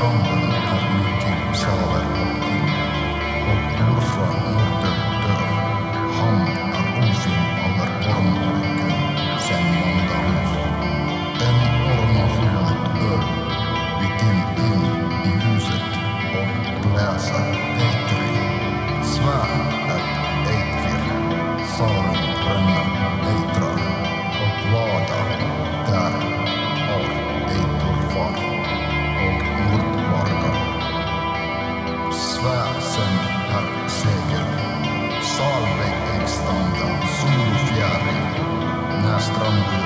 Och när